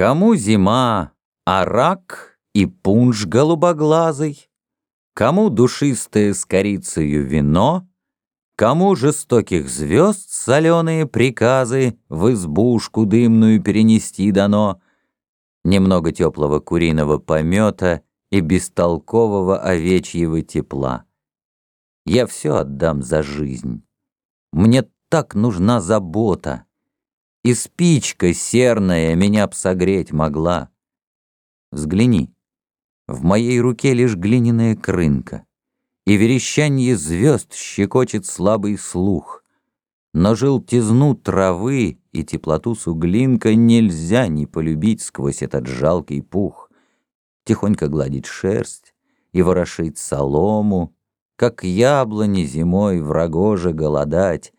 Кому зима, арак и пунш голубоглазый, Кому душистое с корицею вино, Кому жестоких звезд соленые приказы В избушку дымную перенести дано, Немного теплого куриного помета И бестолкового овечьего тепла. Я все отдам за жизнь. Мне так нужна забота. И спичка серная меня б согреть могла. Взгляни, в моей руке лишь глиняная крынка, И верещанье звезд щекочет слабый слух. Но желтизну травы и теплоту суглинка Нельзя не полюбить сквозь этот жалкий пух. Тихонько гладить шерсть и ворошить солому, Как яблони зимой в рогоже голодать,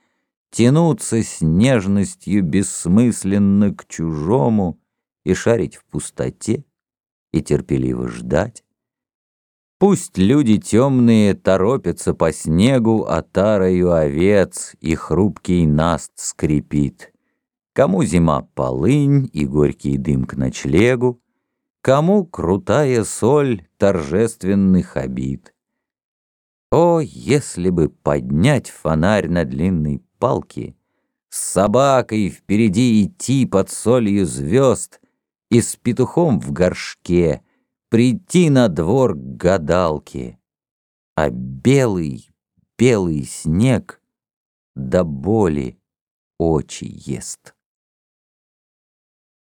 тянуться с нежностью бессмысленно к чужому и шарить в пустоте и терпеливо ждать. Пусть люди темные торопятся по снегу, а тарою овец и хрупкий наст скрипит. Кому зима полынь и горький дым к ночлегу, Кому крутая соль торжественных обид. О, если бы поднять фонарь на длинной палки, С собакой впереди идти под солью звезд И с петухом в горшке Прийти на двор к гадалке, А белый, белый снег До боли очи ест.